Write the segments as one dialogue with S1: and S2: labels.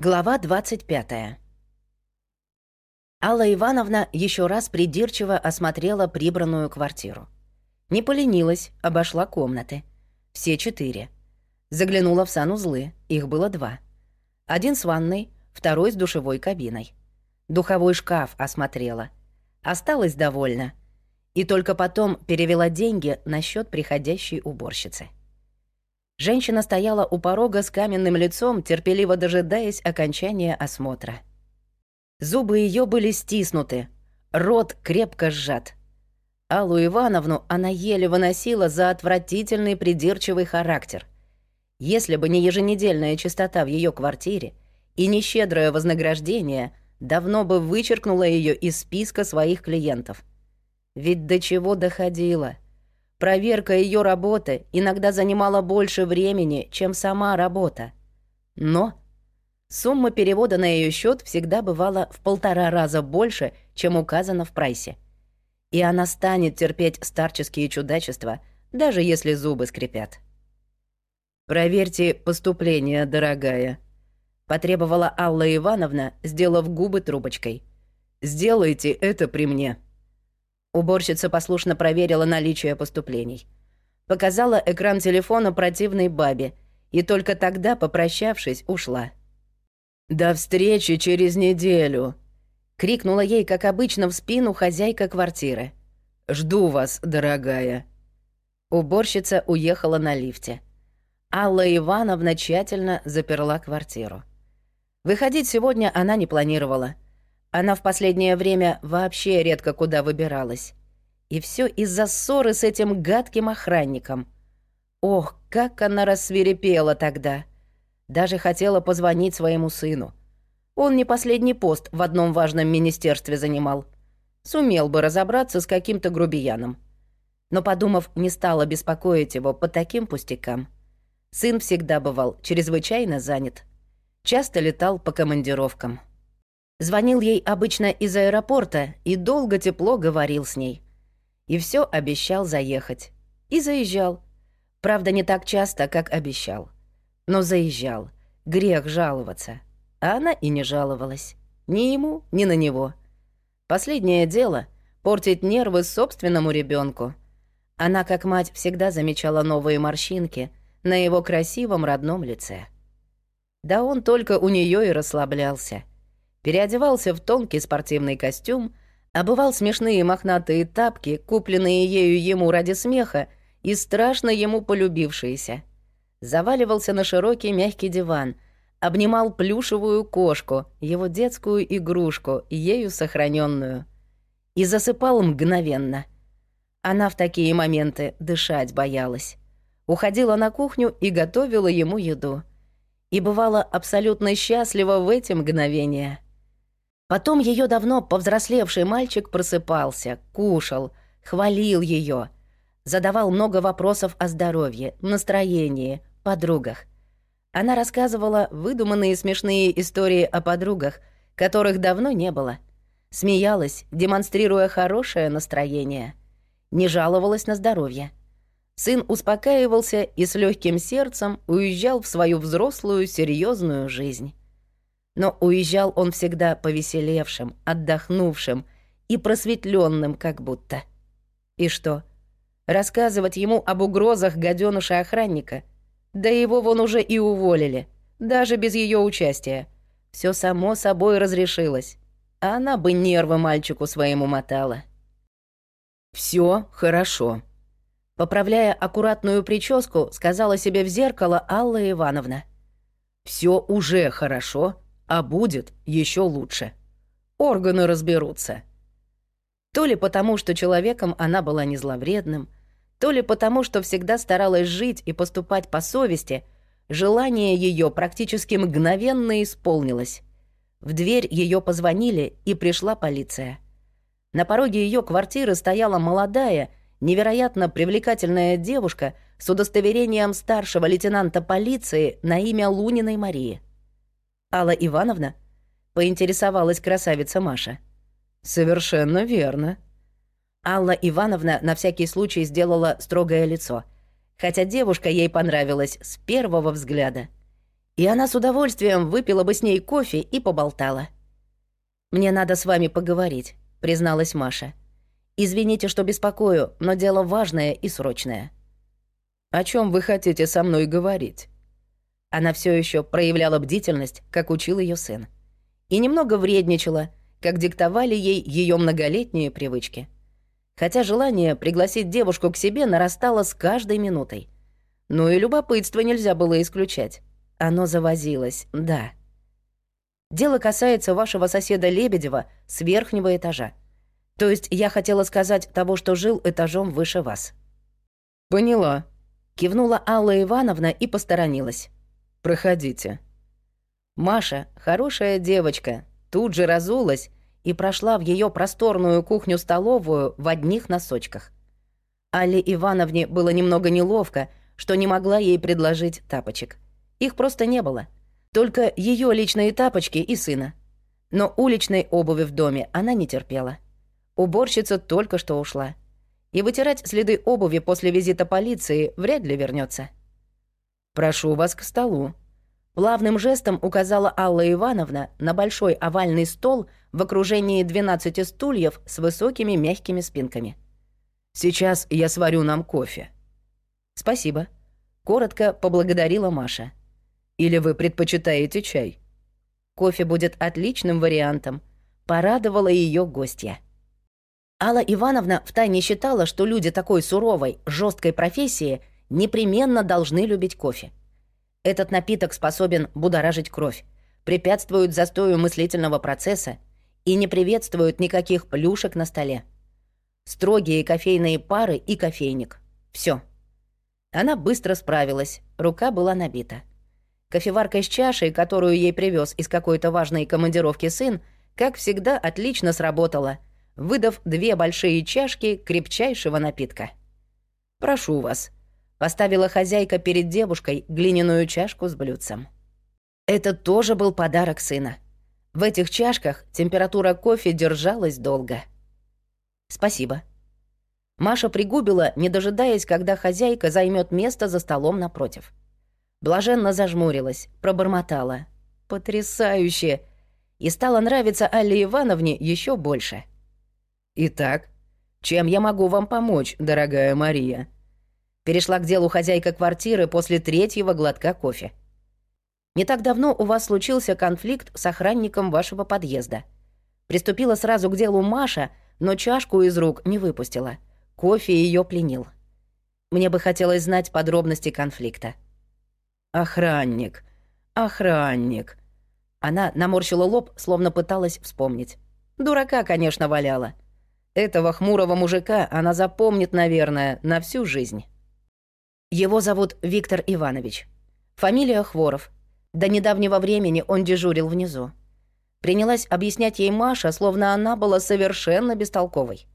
S1: Глава 25. Алла Ивановна еще раз придирчиво осмотрела прибранную квартиру. Не поленилась, обошла комнаты. Все четыре. Заглянула в санузлы, их было два. Один с ванной, второй с душевой кабиной. Духовой шкаф осмотрела. Осталась довольна. И только потом перевела деньги на счет приходящей уборщицы. Женщина стояла у порога с каменным лицом, терпеливо дожидаясь окончания осмотра. Зубы ее были стиснуты, рот крепко сжат. Аллу Ивановну она еле выносила за отвратительный придирчивый характер. Если бы не еженедельная чистота в ее квартире и не щедрое вознаграждение, давно бы вычеркнула ее из списка своих клиентов. Ведь до чего доходило — Проверка ее работы иногда занимала больше времени, чем сама работа. Но сумма перевода на ее счет всегда бывала в полтора раза больше, чем указано в прайсе. И она станет терпеть старческие чудачества, даже если зубы скрипят. «Проверьте поступление, дорогая», — потребовала Алла Ивановна, сделав губы трубочкой. «Сделайте это при мне». Уборщица послушно проверила наличие поступлений. Показала экран телефона противной бабе и только тогда, попрощавшись, ушла. «До встречи через неделю!» — крикнула ей, как обычно, в спину хозяйка квартиры. «Жду вас, дорогая!» Уборщица уехала на лифте. Алла Ивановна тщательно заперла квартиру. Выходить сегодня она не планировала — она в последнее время вообще редко куда выбиралась. И все из-за ссоры с этим гадким охранником. Ох, как она рассверепела тогда. Даже хотела позвонить своему сыну. Он не последний пост в одном важном министерстве занимал. Сумел бы разобраться с каким-то грубияном. Но, подумав, не стала беспокоить его по таким пустякам. Сын всегда бывал чрезвычайно занят. Часто летал по командировкам. Звонил ей обычно из аэропорта и долго тепло говорил с ней. И все обещал заехать. И заезжал. Правда, не так часто, как обещал. Но заезжал. Грех жаловаться. А она и не жаловалась. Ни ему, ни на него. Последнее дело — портить нервы собственному ребенку. Она, как мать, всегда замечала новые морщинки на его красивом родном лице. Да он только у нее и расслаблялся — переодевался в тонкий спортивный костюм, обывал смешные мохнатые тапки, купленные ею ему ради смеха и страшно ему полюбившиеся. Заваливался на широкий мягкий диван, обнимал плюшевую кошку, его детскую игрушку, ею сохраненную, и засыпал мгновенно. Она в такие моменты дышать боялась. Уходила на кухню и готовила ему еду. И бывала абсолютно счастлива в эти мгновения — Потом ее давно повзрослевший мальчик просыпался, кушал, хвалил ее, задавал много вопросов о здоровье, настроении, подругах. Она рассказывала выдуманные смешные истории о подругах, которых давно не было. Смеялась, демонстрируя хорошее настроение. Не жаловалась на здоровье. Сын успокаивался и с легким сердцем уезжал в свою взрослую серьезную жизнь. Но уезжал он всегда повеселевшим, отдохнувшим и просветленным как будто. И что? Рассказывать ему об угрозах гаденыша охранника? Да его вон уже и уволили, даже без ее участия. Все само собой разрешилось. А она бы нервы мальчику своему мотала. Все хорошо. Поправляя аккуратную прическу, сказала себе в зеркало Алла Ивановна. Все уже хорошо, а будет еще лучше. Органы разберутся. То ли потому, что человеком она была не зловредным, то ли потому, что всегда старалась жить и поступать по совести, желание ее практически мгновенно исполнилось. В дверь ее позвонили, и пришла полиция. На пороге ее квартиры стояла молодая, невероятно привлекательная девушка с удостоверением старшего лейтенанта полиции на имя Луниной Марии. Алла Ивановна?» — поинтересовалась красавица Маша. «Совершенно верно». Алла Ивановна на всякий случай сделала строгое лицо, хотя девушка ей понравилась с первого взгляда. И она с удовольствием выпила бы с ней кофе и поболтала. «Мне надо с вами поговорить», — призналась Маша. «Извините, что беспокою, но дело важное и срочное».
S2: «О чем вы хотите со мной говорить?»
S1: Она все еще проявляла бдительность, как учил ее сын. И немного вредничала, как диктовали ей ее многолетние привычки. Хотя желание пригласить девушку к себе нарастало с каждой минутой. Но и любопытство нельзя было исключать. Оно завозилось, да. Дело касается вашего соседа Лебедева с верхнего этажа. То есть я хотела сказать того, что жил этажом выше вас.
S2: Поняла.
S1: Кивнула Алла Ивановна и посторонилась.
S2: Проходите.
S1: Маша, хорошая девочка, тут же разулась и прошла в ее просторную кухню-столовую в одних носочках. Алле Ивановне было немного неловко, что не могла ей предложить тапочек. Их просто не было. Только ее личные тапочки и сына. Но уличной обуви в доме она не терпела. Уборщица только что ушла. И вытирать следы обуви после визита полиции вряд ли вернется.
S2: «Прошу вас к столу»,
S1: Плавным жестом указала Алла Ивановна на большой овальный стол в окружении 12 стульев с высокими мягкими спинками.
S2: «Сейчас я сварю нам кофе».
S1: «Спасибо», — коротко поблагодарила Маша.
S2: «Или вы предпочитаете чай?»
S1: «Кофе будет отличным вариантом», — порадовала ее гостья. Алла Ивановна втайне считала, что люди такой суровой, жесткой профессии непременно должны любить кофе. Этот напиток способен будоражить кровь, препятствует застою мыслительного процесса и не приветствует никаких плюшек на столе. Строгие кофейные пары и кофейник. Все. Она быстро справилась, рука была набита. Кофеварка с чашей, которую ей привез из какой-то важной командировки сын, как всегда отлично сработала, выдав две большие чашки крепчайшего напитка. «Прошу вас», Поставила хозяйка перед девушкой глиняную чашку с блюдцем. Это тоже был подарок сына. В этих чашках температура кофе держалась долго. «Спасибо». Маша пригубила, не дожидаясь, когда хозяйка займет место за столом напротив. Блаженно зажмурилась, пробормотала. «Потрясающе!» И стало нравиться Алле Ивановне еще больше.
S2: «Итак, чем я могу вам помочь, дорогая Мария?»
S1: Перешла к делу хозяйка квартиры после третьего глотка кофе. Не так давно у вас случился конфликт с охранником вашего подъезда. Приступила сразу к делу Маша, но чашку из рук не выпустила. Кофе ее пленил. Мне бы хотелось знать подробности конфликта.
S2: Охранник. Охранник.
S1: Она наморщила лоб, словно пыталась вспомнить. Дурака, конечно, валяла. Этого хмурого мужика она запомнит, наверное, на всю жизнь. Его зовут Виктор Иванович. Фамилия Хворов. До недавнего времени он дежурил внизу. Принялась объяснять ей Маша, словно она была совершенно бестолковой.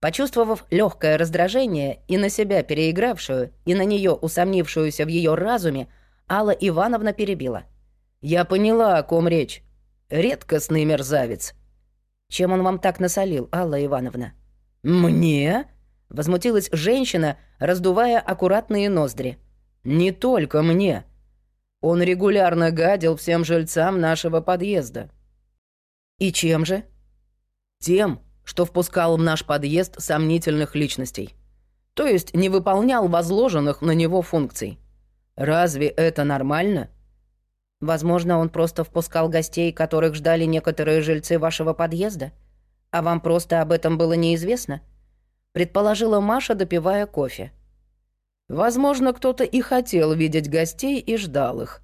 S1: Почувствовав легкое раздражение и на себя переигравшую, и на нее усомнившуюся в ее разуме, Алла Ивановна перебила.
S2: «Я поняла, о ком речь. Редкостный мерзавец».
S1: «Чем он вам так насолил, Алла Ивановна?»
S2: «Мне?»
S1: Возмутилась женщина, раздувая аккуратные ноздри.
S2: «Не только мне. Он регулярно гадил всем жильцам нашего подъезда».
S1: «И чем же?»
S2: «Тем, что впускал в наш подъезд сомнительных личностей. То есть не выполнял возложенных на него функций. Разве это нормально?»
S1: «Возможно, он просто впускал гостей, которых ждали некоторые жильцы вашего подъезда? А вам просто об этом было неизвестно?» Предположила Маша, допивая кофе.
S2: Возможно, кто-то и хотел видеть гостей и ждал их.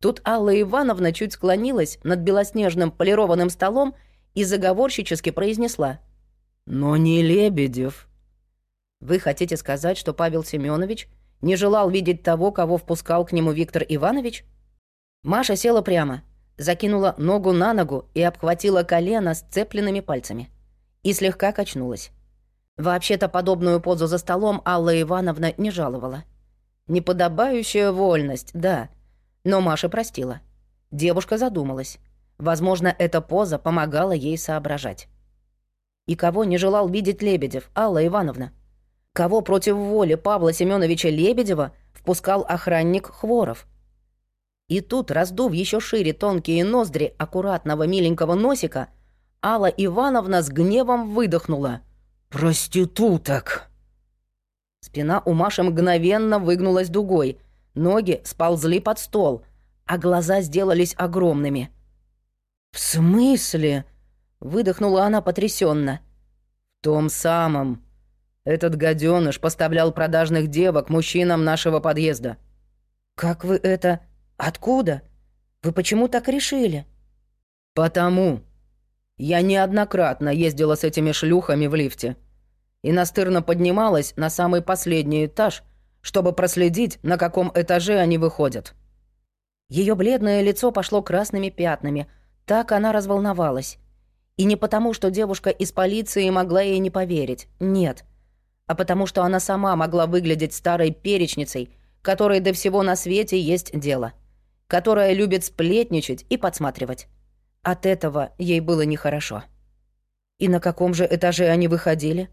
S1: Тут Алла Ивановна чуть склонилась над белоснежным полированным столом и заговорщически произнесла.
S2: «Но не Лебедев».
S1: «Вы хотите сказать, что Павел Семенович не желал видеть того, кого впускал к нему Виктор Иванович?» Маша села прямо, закинула ногу на ногу и обхватила колено сцепленными пальцами. И слегка качнулась. Вообще-то подобную позу за столом Алла Ивановна не жаловала. Неподобающая вольность, да. Но Маша простила. Девушка задумалась. Возможно, эта поза помогала ей соображать. И кого не желал видеть Лебедев, Алла Ивановна? Кого против воли Павла Семеновича Лебедева впускал охранник Хворов? И тут, раздув еще шире тонкие ноздри аккуратного миленького носика, Алла Ивановна с гневом выдохнула.
S2: «Проституток!»
S1: Спина у Маши мгновенно выгнулась дугой, ноги сползли под стол, а глаза сделались огромными.
S2: «В смысле?»
S1: — выдохнула она потрясенно.
S2: «В том самом. Этот гаденыш поставлял продажных девок мужчинам нашего подъезда».
S1: «Как вы это... Откуда? Вы почему так решили?»
S2: «Потому. Я неоднократно ездила с этими шлюхами в лифте и настырно поднималась на самый последний этаж, чтобы проследить, на каком этаже они выходят».
S1: Ее бледное лицо пошло красными пятнами, так она разволновалась. И не потому, что девушка из полиции могла ей не поверить, нет, а потому что она сама могла выглядеть старой перечницей, которой до всего на свете есть дело, которая любит сплетничать и подсматривать. От этого ей было нехорошо. И на каком же этаже они выходили?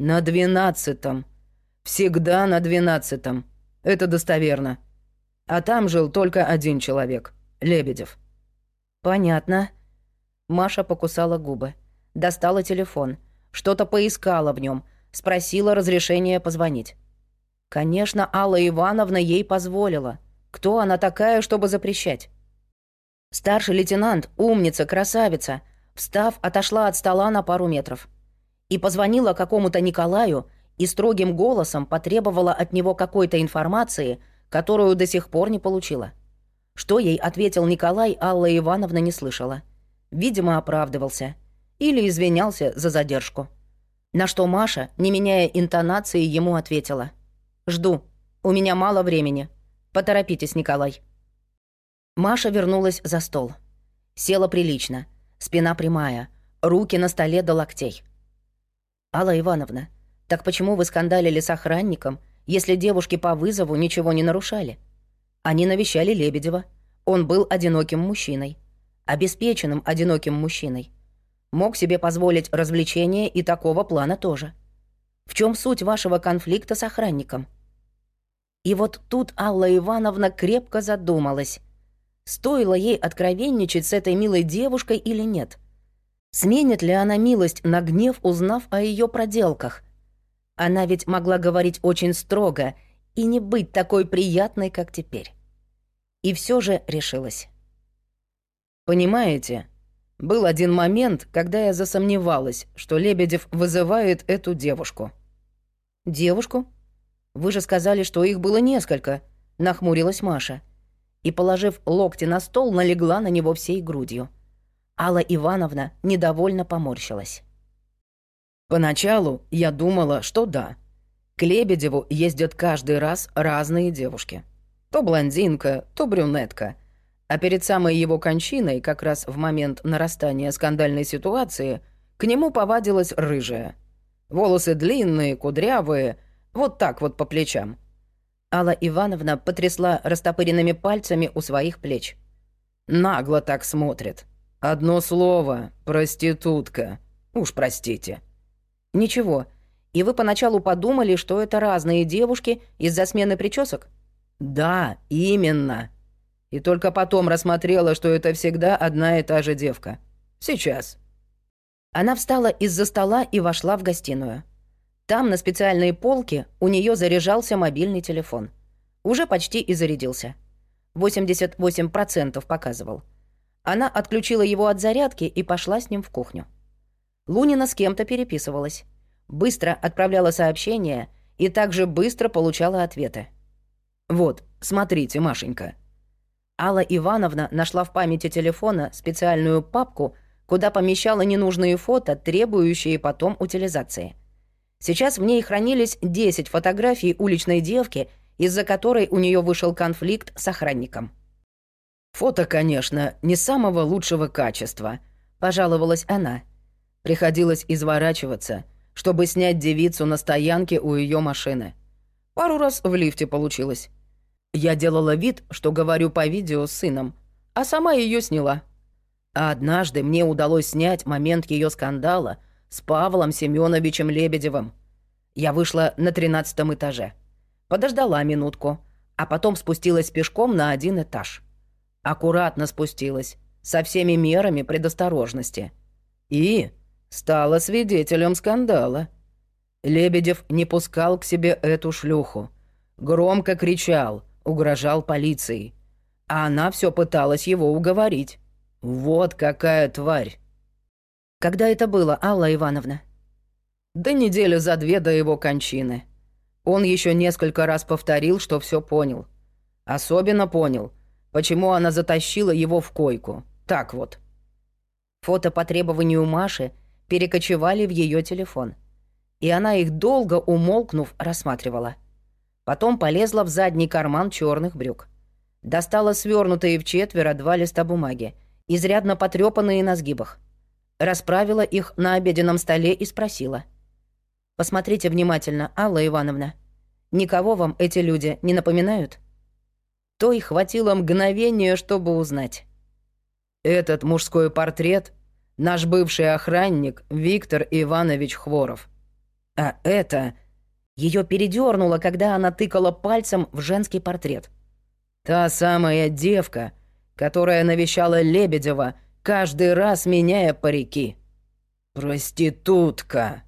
S2: На двенадцатом. Всегда на двенадцатом. Это достоверно. А там жил только один человек — Лебедев.
S1: «Понятно». Маша покусала губы. Достала телефон. Что-то поискала в нем, Спросила разрешения позвонить. Конечно, Алла Ивановна ей позволила. Кто она такая, чтобы запрещать? Старший лейтенант, умница, красавица, встав, отошла от стола на пару метров и позвонила какому-то Николаю и строгим голосом потребовала от него какой-то информации, которую до сих пор не получила. Что ей ответил Николай, Алла Ивановна не слышала. Видимо, оправдывался. Или извинялся за задержку. На что Маша, не меняя интонации, ему ответила. «Жду. У меня мало времени. Поторопитесь, Николай». Маша вернулась за стол. Села прилично, спина прямая, руки на столе до локтей. «Алла Ивановна, так почему вы скандалили с охранником, если девушки по вызову ничего не нарушали? Они навещали Лебедева. Он был одиноким мужчиной. Обеспеченным одиноким мужчиной. Мог себе позволить развлечения и такого плана тоже. В чем суть вашего конфликта с охранником?» И вот тут Алла Ивановна крепко задумалась. Стоило ей откровенничать с этой милой девушкой или нет? Сменит ли она милость на гнев, узнав о ее проделках? Она ведь могла говорить очень строго и не быть такой приятной, как теперь. И все же решилась.
S2: «Понимаете, был один момент, когда я засомневалась, что Лебедев вызывает эту девушку».
S1: «Девушку? Вы же сказали, что их было несколько», — нахмурилась Маша. И, положив локти на стол, налегла на него всей грудью. Алла Ивановна недовольно поморщилась.
S2: Поначалу я думала, что да. К Лебедеву ездят каждый раз разные девушки. То блондинка, то брюнетка. А перед самой его кончиной, как раз в момент нарастания скандальной ситуации, к нему повадилась рыжая. Волосы длинные, кудрявые, вот так вот по плечам.
S1: Алла Ивановна потрясла растопыренными пальцами у своих плеч.
S2: Нагло так смотрит. Одно слово — проститутка. Уж простите.
S1: «Ничего. И вы поначалу подумали, что это разные девушки из-за смены причесок?»
S2: «Да, именно. И только потом рассмотрела, что это всегда одна и та же девка. Сейчас».
S1: Она встала из-за стола и вошла в гостиную. Там, на специальной полке, у нее заряжался мобильный телефон. Уже почти и зарядился. 88% показывал. Она отключила его от зарядки и пошла с ним в кухню. Лунина с кем-то переписывалась. Быстро отправляла сообщения и также быстро получала ответы.
S2: «Вот, смотрите, Машенька».
S1: Алла Ивановна нашла в памяти телефона специальную папку, куда помещала ненужные фото, требующие потом утилизации. Сейчас в ней хранились 10 фотографий уличной девки, из-за которой у нее вышел конфликт с охранником.
S2: «Фото, конечно, не самого лучшего качества», — пожаловалась она. Приходилось изворачиваться, чтобы снять девицу на стоянке у ее машины. Пару раз в лифте получилось. Я делала вид, что говорю по видео с сыном, а сама ее сняла. А однажды мне удалось снять момент ее скандала с Павлом Семеновичем Лебедевым. Я вышла на тринадцатом этаже. Подождала минутку, а потом спустилась пешком на один этаж. Аккуратно спустилась, со всеми мерами предосторожности. И стала свидетелем скандала. Лебедев не пускал к себе эту шлюху. Громко кричал, угрожал полиции. А она все пыталась его уговорить. Вот какая тварь.
S1: Когда это было, Алла Ивановна?
S2: Да неделю за две до его кончины. Он еще несколько раз повторил, что все понял. Особенно понял, почему она затащила его в койку. Так вот.
S1: Фото по требованию Маши перекочевали в ее телефон. И она их долго, умолкнув, рассматривала. Потом полезла в задний карман черных брюк. Достала свернутые в четверо два листа бумаги, изрядно потрепанные на сгибах. Расправила их на обеденном столе и спросила. «Посмотрите внимательно, Алла Ивановна. Никого вам эти люди не напоминают?» То и хватило мгновения, чтобы узнать.
S2: «Этот мужской портрет — наш бывший охранник Виктор Иванович Хворов. А это...»
S1: Ее передернуло, когда она тыкала пальцем в женский портрет.
S2: «Та самая девка, которая навещала Лебедева, каждый раз меняя парики. Проститутка!»